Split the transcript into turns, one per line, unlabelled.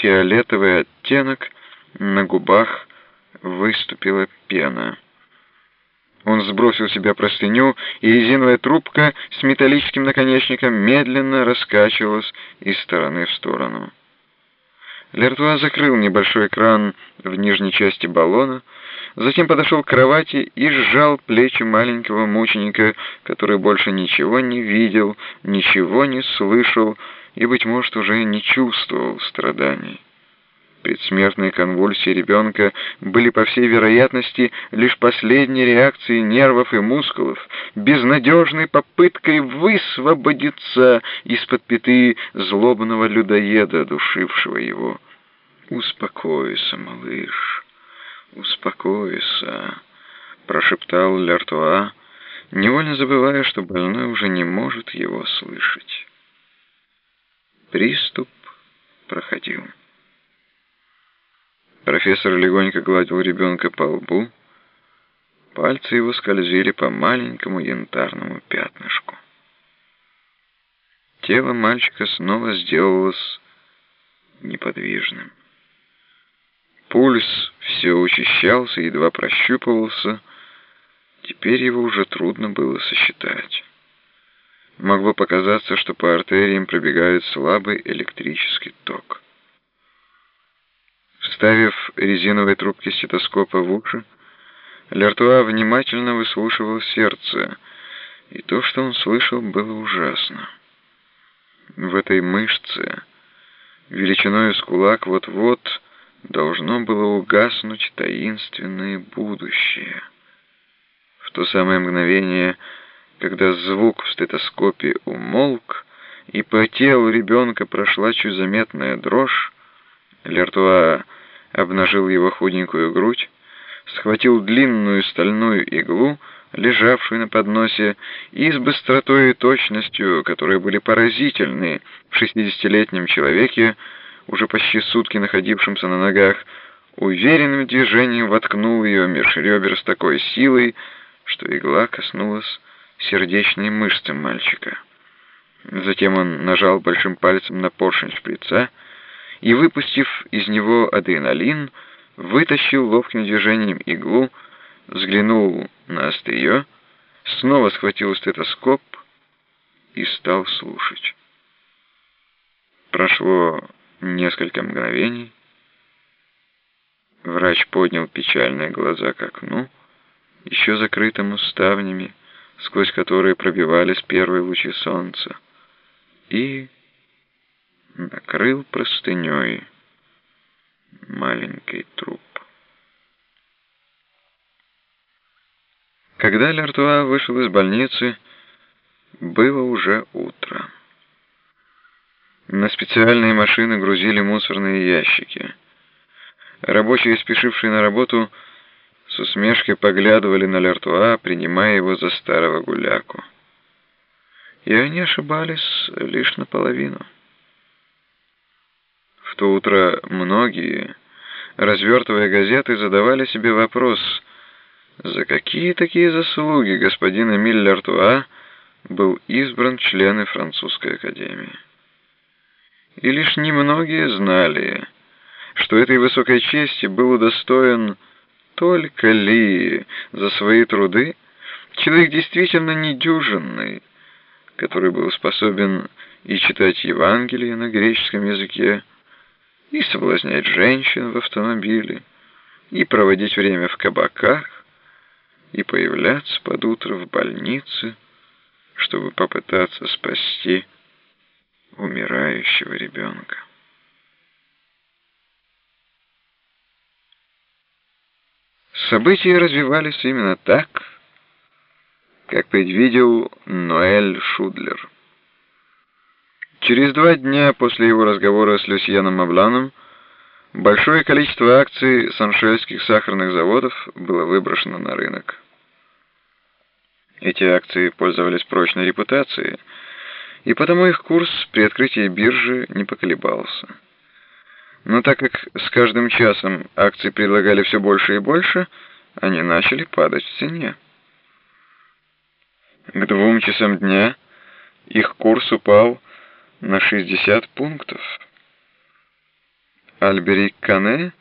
фиолетовый оттенок, на губах выступила пена. Он сбросил с себя простыню, и резиновая трубка с металлическим наконечником медленно раскачивалась из стороны в сторону. Лертуа закрыл небольшой экран в нижней части баллона, затем подошел к кровати и сжал плечи маленького мученика, который больше ничего не видел, ничего не слышал и, быть может, уже не чувствовал страданий. Предсмертные конвульсии ребенка были, по всей вероятности, лишь последней реакцией нервов и мускулов, безнадежной попыткой высвободиться из-под пяты злобного людоеда, душившего его. «Успокойся, малыш, успокойся», — прошептал Лертуа, невольно забывая, что больной уже не может его слышать. Приступ проходил. Профессор легонько гладил ребенка по лбу. Пальцы его скользили по маленькому янтарному пятнышку. Тело мальчика снова сделалось неподвижным. Пульс все учащался, едва прощупывался. Теперь его уже трудно было сосчитать. Могло показаться, что по артериям пробегает слабый электрический ток. Вставив резиновые трубки стетоскопа в уши, Лертуа внимательно выслушивал сердце, и то, что он слышал, было ужасно. В этой мышце, величиной с кулак, вот-вот должно было угаснуть таинственное будущее. В то самое мгновение, когда звук в стетоскопе умолк, и по телу ребенка прошла чуть заметная дрожь, Лертуа обнажил его худенькую грудь, схватил длинную стальную иглу, лежавшую на подносе, и с быстротой и точностью, которые были поразительны в шестидесятилетнем человеке, уже почти сутки находившемся на ногах, уверенным движением воткнул ее меж ребер с такой силой, что игла коснулась сердечной мышцы мальчика. Затем он нажал большим пальцем на поршень шприца, и, выпустив из него адреналин, вытащил ловким движением иглу, взглянул на острие, снова схватил стетоскоп и стал слушать. Прошло несколько мгновений. Врач поднял печальные глаза к окну, еще закрытому ставнями, сквозь которые пробивались первые лучи солнца, и накрыл простыней маленький труп. Когда Лертуа вышел из больницы, было уже утро. На специальные машины грузили мусорные ящики. Рабочие, спешившие на работу, с усмешкой поглядывали на Лертуа, принимая его за старого гуляку. И они ошибались лишь наполовину то утро многие, развертывая газеты, задавали себе вопрос, за какие такие заслуги господин Эмиль Лартуа был избран члены французской академии. И лишь немногие знали, что этой высокой чести был удостоен только ли за свои труды человек действительно недюжинный, который был способен и читать Евангелие на греческом языке, и соблазнять женщин в автомобиле, и проводить время в кабаках, и появляться под утро в больнице, чтобы попытаться спасти умирающего ребенка. События развивались именно так, как предвидел Ноэль Шудлер. Через два дня после его разговора с Люсьеном Мабланом большое количество акций саншельских сахарных заводов было выброшено на рынок. Эти акции пользовались прочной репутацией, и потому их курс при открытии биржи не поколебался. Но так как с каждым часом акции предлагали все больше и больше, они начали падать в цене. К двум часам дня их курс упал на 60 пунктов. Альберик Кане?»